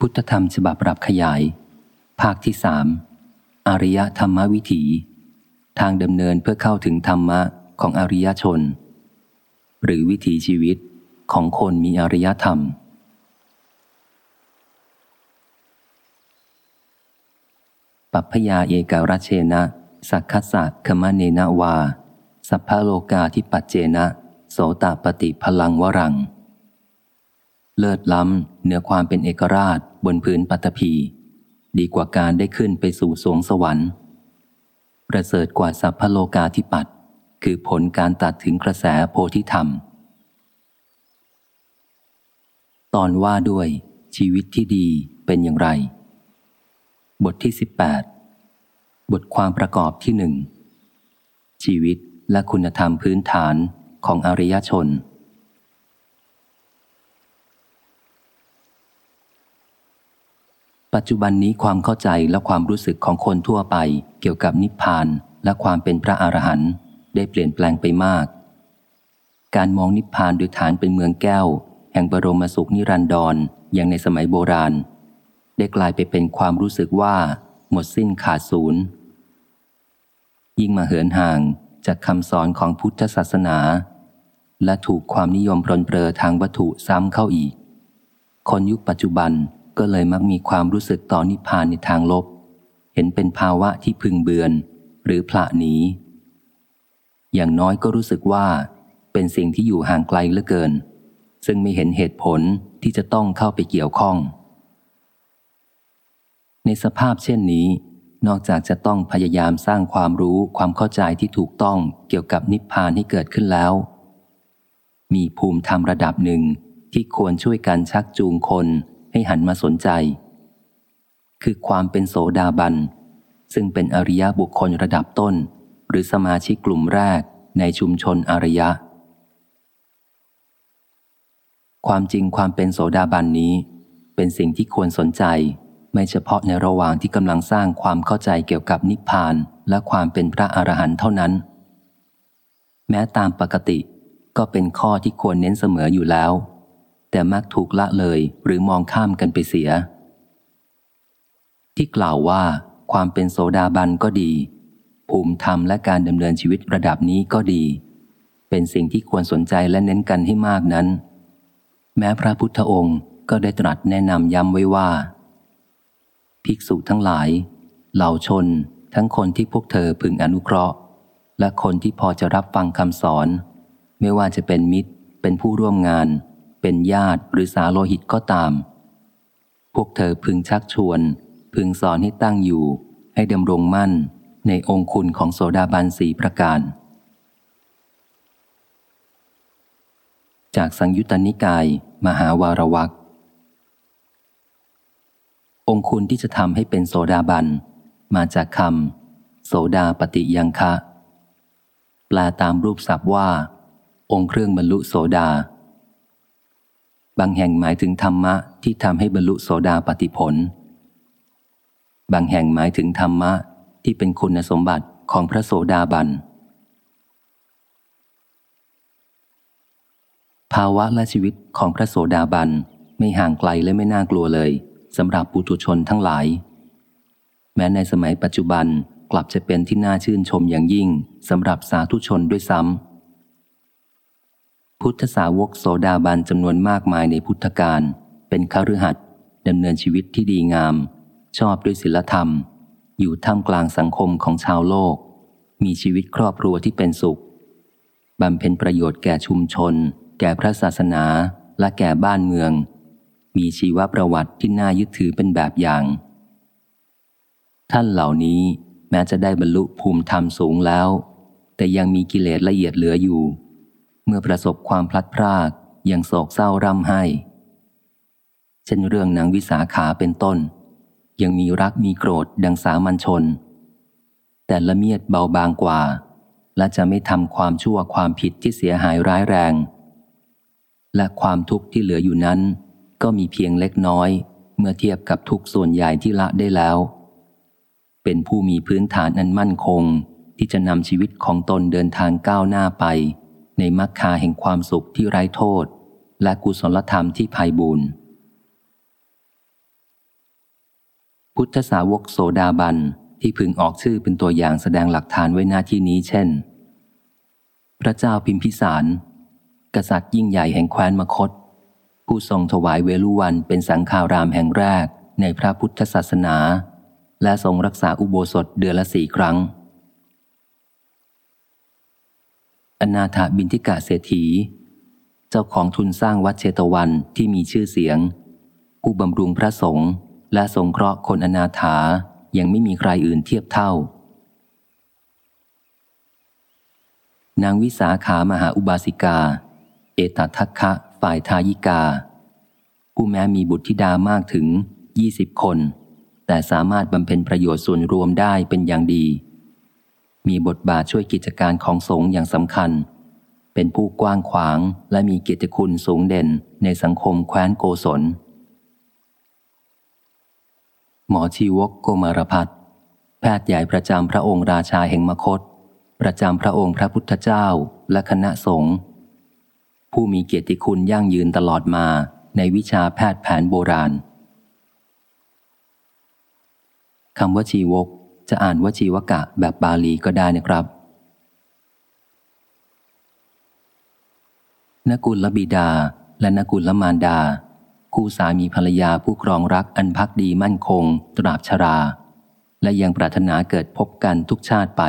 พุทธธรรมฉบับปรับขยาย ภาคที่สามอริยธรรมวิถี ทางดำเนินเพื่อเข้าถึงธรรมะของอริยชน หรือวิถีชีวิตของคนมีอริยธรรม ปัพพยาเอกรัชเชนะ สักคัสสะคมเนนาวา สัพพโลกาทิปัจเจนะ โสตปฏิพลังวรัง เลิศล้ำเหนือความเป็นเอกราชบนพื้นปัตภีดีกว่าการได้ขึ้นไปสู่สวงสวรรค์ ประเสริฐกว่าสัพพโลกาธิปัตคือผลการตัดถึงกระแสโพธิธรรม ตอนว่าด้วยชีวิตที่ดีเป็นอย่างไร บทที่ 18 บทความประกอบที่หนึ่งชีวิตและคุณธรรมพื้นฐานของอริยชน ปัจจุบันนี้ความเข้าใจและความรู้สึกของคนทั่วไป เกี่ยวกับนิพพานและความเป็นพระอรหันต์ได้เปลี่ยนแปลงไปมาก การมองนิพพานโดยฐานเป็นเมืองแก้ว แห่งบรมสุขนิรันดรอย่างในสมัยโบราณ ได้กลายไปเป็นความรู้สึกว่า หมดสิ้นขาดศูนย์ยิ่งมาเหินห่างจากคำสอนของพุทธศาสนา และถูกความนิยมปรนเปรอทางวัตถุซ้ำเข้าอีก คนยุคปัจจุบัน ก็เลยมักมีความรู้สึกต่อนิพพานในทางลบ เห็นเป็นภาวะที่พึงเบือน หรือพละหนี อย่างน้อยก็รู้สึกว่า เป็นสิ่งที่อยู่ห่างไกลเหลือเกิน ซึ่งไม่เห็นเหตุผลที่จะต้องเข้าไปเกี่ยวข้อง ในสภาพเช่นนี้ นอกจากจะต้องพยายามสร้างความรู้ความเข้าใจที่ถูกต้องเกี่ยวกับนิพพานให้เกิดขึ้นแล้ว มีภูมิธรรมระดับหนึ่งที่ควรช่วยกันชักจูงคน ให้หันมาสนใจ คือความเป็นโสดาบัน ซึ่งเป็นอริยบุคคลระดับต้น หรือสมาชิกกลุ่มแรกในชุมชนอริยะ ความจริงความเป็นโสดาบันนี้ เป็นสิ่งที่ควรสนใจ ไม่เฉพาะในระหว่างที่กำลังสร้างความเข้าใจเกี่ยวกับนิพพานและความเป็นพระอรหันต์เท่านั้น แม้ตามปกติก็เป็นข้อที่ควรเน้นเสมออยู่แล้ว แต่มักถูกละเลยหรือมองข้ามกันไปเสีย ที่กล่าวว่าความเป็นโสดาบันก็ดี ภูมิธรรมและการดำเนินชีวิตระดับนี้ก็ดี เป็นสิ่งที่ควรสนใจและเน้นกันให้มากนั้น แม้พระพุทธองค์ก็ได้ตรัสแนะนำย้ำไว้ว่า ภิกษุทั้งหลาย เหล่าชน ทั้งคนที่พวกเธอพึงอนุเคราะห์ และคนที่พอจะรับฟังคำสอน ไม่ว่าจะเป็นมิตร เป็นผู้ร่วมงาน เป็นญาติหรือสาโลหิตก็ตาม พวกเธอพึงชักชวน พึงสอนให้ตั้งอยู่ ให้ดำรงมั่นในองคุณของโสดาบันสีประการ จากสังยุตตนิกาย มหาวารวักองคุณที่จะทำให้เป็นโสดาบัน มาจากคำโสดาปฏิยังคะ แปลตามรูปศัพท์ว่า องค์เครื่องบรรลุโสดา บางแห่งหมายถึงธรรมะที่ทำให้บรรลุโสดาปติผล บางแห่งหมายถึงธรรมะที่เป็นคุณสมบัติของพระโสดาบัน ภาวะและชีวิตของพระโสดาบันไม่ห่างไกลและไม่น่ากลัวเลยสำหรับปุถุชนทั้งหลาย แม้ในสมัยปัจจุบันกลับจะเป็นที่น่าชื่นชมอย่างยิ่งสำหรับสาธุชนด้วยซ้ำ พุทธสาวกโสดาบันจำนวนมากมายในพุทธการ เป็นคฤหัสถ์ดำเนินชีวิตที่ดีงาม ชอบด้วยศีลธรรม อยู่ท่ามกลางสังคมของชาวโลก มีชีวิตครอบครัวที่เป็นสุขบำเพ็ญประโยชน์แก่ชุมชน แก่พระศาสนาและแก่บ้านเมือง มีชีวประวัติที่น่ายึดถือเป็นแบบอย่าง ท่านเหล่านี้แม้จะได้บรรลุภูมิธรรมสูงแล้ว แต่ยังมีกิเลสละเอียดเหลืออยู่ มื่อประสบความพลัดพรากยังโศกเศร้าร่ำไห้ เช่นเรื่องนางวิสาขาเป็นต้น ยังมีรักมีโกรธดังสามัญชน แต่ละเมียดเบาบางกว่า และจะไม่ทำความชั่วความผิดที่เสียหายร้ายแรง และความทุกข์ที่เหลืออยู่นั้น ก็มีเพียงเล็กน้อย เมื่อเทียบกับทุกส่วนใหญ่ที่ละได้แล้ว เป็นผู้มีพื้นฐานอันมั่นคงที่จะนำชีวิตของตนเดินทางก้าวหน้าไป ในมรรคาแห่งความสุขที่ไร้โทษ และกุศลธรรมที่ภัยบูรณ์พุทธสาวกโสดาบันที่พึงออกชื่อเป็นตัวอย่างแสดงหลักฐานไว้หน้าที่นี้เช่น พระเจ้าพิมพิสาร กษัตริย์ยิ่งใหญ่แห่งแคว้นมคต ผู้ทรงถวายเวลุวันเป็นสังฆารามแห่งแรกในพระพุทธศาสนา และทรงรักษาอุโบสถเดือนละสี่ครั้ง อนาถบินทิกาเศรษฐี เจ้าของทุนสร้างวัดเชตวันที่มีชื่อเสียง ผู้บำรุงพระสงฆ์และสงเคราะห์คนอนาถายังไม่มีใครอื่นเทียบเท่า นางวิสาขามหาอุบาสิกา เอตทัคคะฝ่ายทายิกา ผู้แม้มีบุตรธิดามากถึงยี่สิบคน แต่สามารถบำเพ็ญประโยชน์ส่วนรวมได้เป็นอย่างดี มีบทบาทช่วยกิจการของสงฆ์อย่างสำคัญ เป็นผู้กว้างขวางและมีเกียรติคุณสูงเด่นในสังคมแคว้นโกศล หมอชีวกโกมารพัฒแพทย์ใหญ่ประจำพระองค์ราชาแห่งมคต ประจำพระองค์พระพุทธเจ้าและคณะสงฆ์ผู้มีเกียรติคุณยั่งยืนตลอดมาในวิชาแพทย์แผนโบราณคำว่าชีวก จะอ่านวชีวกะแบบบาลีก็ได้นะครับนกุลบิดา และนกุลมารดา คู่สามีภรรยาผู้ครองรักอันพักดีมั่นคง ตราบชรา และยังปรารถนาเกิดพบกันทุกชาติไป